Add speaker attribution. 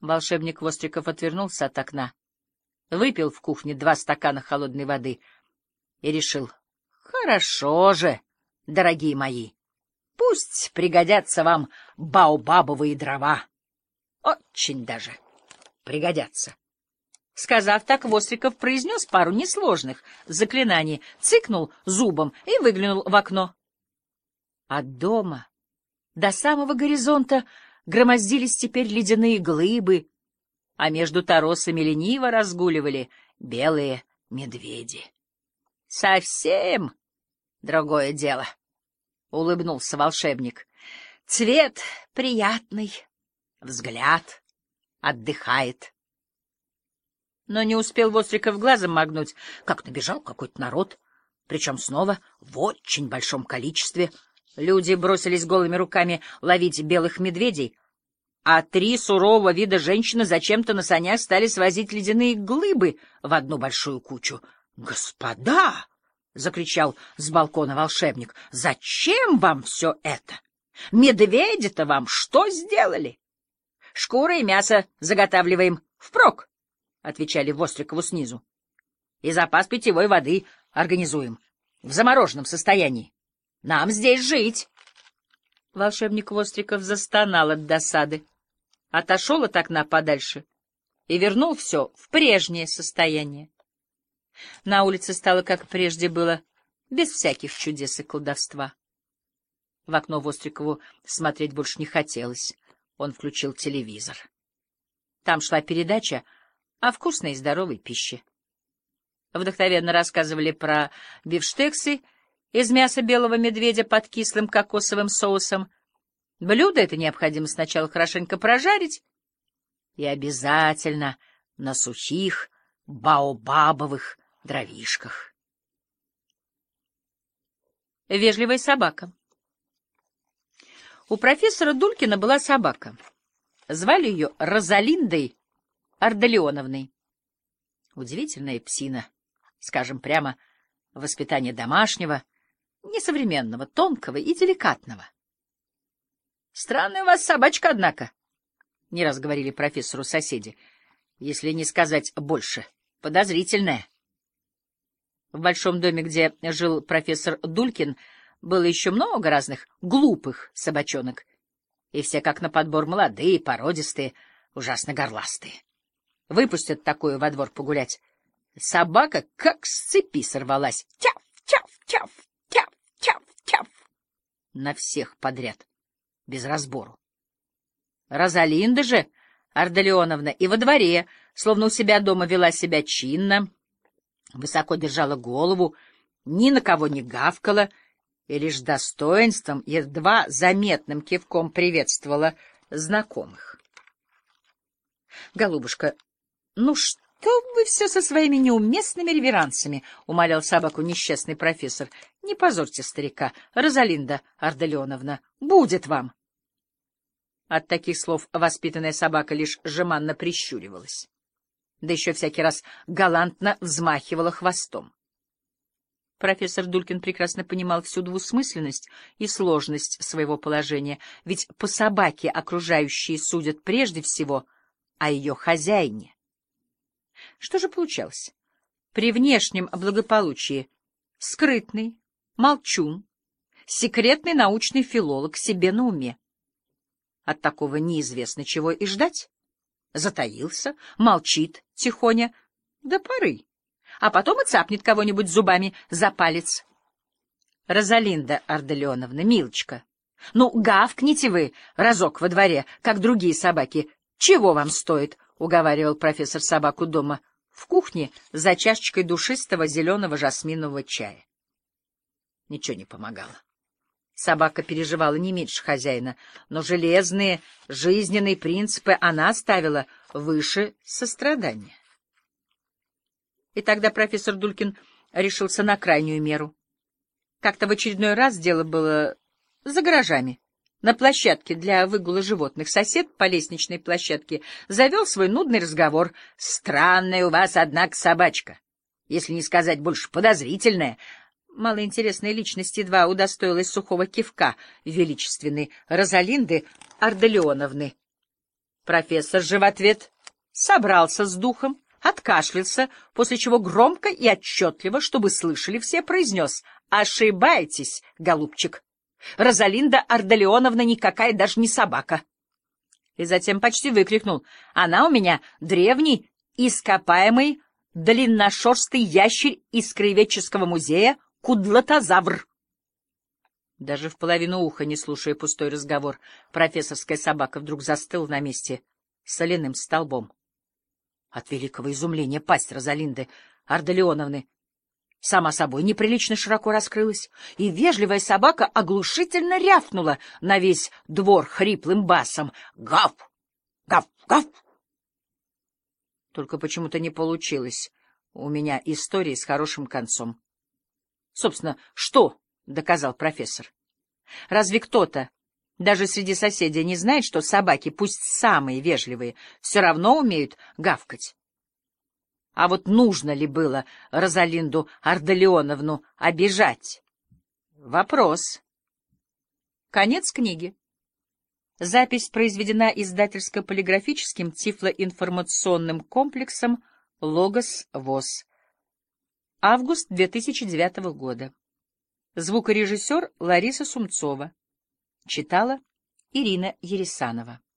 Speaker 1: Волшебник Востриков отвернулся от окна, выпил в кухне два стакана холодной воды и решил. — Хорошо же, дорогие мои, пусть пригодятся вам баобабовые дрова. Очень даже пригодятся. Сказав так, Востриков произнес пару несложных заклинаний, цыкнул зубом и выглянул в окно. От дома до самого горизонта громоздились теперь ледяные глыбы, а между торосами лениво разгуливали белые медведи. — Совсем другое дело, — улыбнулся волшебник. — Цвет приятный, взгляд отдыхает. Но не успел Востриков глазом моргнуть, как набежал какой-то народ, причем снова в очень большом количестве — Люди бросились голыми руками ловить белых медведей, а три сурового вида женщины зачем-то на санях стали свозить ледяные глыбы в одну большую кучу. «Господа!» — закричал с балкона волшебник. «Зачем вам все это? Медведи-то вам что сделали?» «Шкуры и мясо заготавливаем впрок», — отвечали Вострикову снизу. «И запас питьевой воды организуем в замороженном состоянии. Нам здесь жить. Волшебник Востриков застонал от досады, отошел от окна подальше и вернул все в прежнее состояние. На улице стало, как прежде было, без всяких чудес и колдовства. В окно Вострикову смотреть больше не хотелось. Он включил телевизор. Там шла передача о вкусной и здоровой пище. Вдохновенно рассказывали про бифштексы из мяса белого медведя под кислым кокосовым соусом. Блюдо это необходимо сначала хорошенько прожарить и обязательно на сухих баобабовых дровишках. Вежливая собака У профессора Дулькина была собака. Звали ее Розалиндой Арделеоновной. Удивительная псина, скажем прямо, воспитание домашнего — несовременного, тонкого и деликатного. — Странная у вас собачка, однако, — не раз говорили профессору соседи, если не сказать больше, подозрительная. В большом доме, где жил профессор Дулькин, было еще много разных глупых собачонок, и все как на подбор молодые, породистые, ужасно горластые. Выпустят такую во двор погулять. Собака как с цепи сорвалась. Тяф, тяф, тяф, на всех подряд, без разбору. Розалинда же, Арделеоновна, и во дворе, словно у себя дома вела себя чинно, высоко держала голову, ни на кого не гавкала и лишь достоинством, едва заметным кивком приветствовала знакомых. — Голубушка, ну что? — Что вы все со своими неуместными реверансами? — умолял собаку несчастный профессор. — Не позорьте старика, Розалинда Арделеоновна. Будет вам! От таких слов воспитанная собака лишь жеманно прищуривалась. Да еще всякий раз галантно взмахивала хвостом. Профессор Дулькин прекрасно понимал всю двусмысленность и сложность своего положения, ведь по собаке окружающие судят прежде всего о ее хозяине. Что же получалось? При внешнем благополучии скрытный, молчун, секретный научный филолог себе на уме. От такого неизвестно чего и ждать. Затаился, молчит тихоня до поры, а потом и цапнет кого-нибудь зубами за палец. Розалинда Арделеоновна, милочка, ну, гавкните вы разок во дворе, как другие собаки. Чего вам стоит? — уговаривал профессор собаку дома в кухне за чашечкой душистого зеленого жасминового чая. Ничего не помогало. Собака переживала не меньше хозяина, но железные жизненные принципы она ставила выше сострадания. И тогда профессор Дулькин решился на крайнюю меру. Как-то в очередной раз дело было за гаражами. На площадке для выгула животных сосед по лестничной площадке завел свой нудный разговор. «Странная у вас, однако, собачка, если не сказать больше подозрительная». Малоинтересная личность едва удостоилась сухого кивка величественной Розалинды Арделеоновны. Профессор же в ответ собрался с духом, откашлялся, после чего громко и отчетливо, чтобы слышали все, произнес «Ошибаетесь, голубчик! Розалинда Ардалионовна никакая даже не собака!» И затем почти выкрикнул «Она у меня древний, ископаемый, длинношерстый ящерь из краеведческого музея Кудлатозавр!» Даже в половину уха, не слушая пустой разговор, профессорская собака вдруг застыла на месте соляным столбом. От великого изумления пасть Розалинды Ардалионовны сама собой неприлично широко раскрылась, и вежливая собака оглушительно рявкнула на весь двор хриплым басом «Гав! Гав! Гав!» Только почему-то не получилось у меня истории с хорошим концом. Собственно, что доказал профессор. Разве кто-то, даже среди соседей, не знает, что собаки, пусть самые вежливые, все равно умеют гавкать? А вот нужно ли было Розалинду Ардалионовну обижать? Вопрос. Конец книги. Запись произведена издательско-полиграфическим тифлоинформационным комплексом «Логос ВОЗ». Август 2009 года. Звукорежиссер Лариса Сумцова. Читала Ирина Ересанова.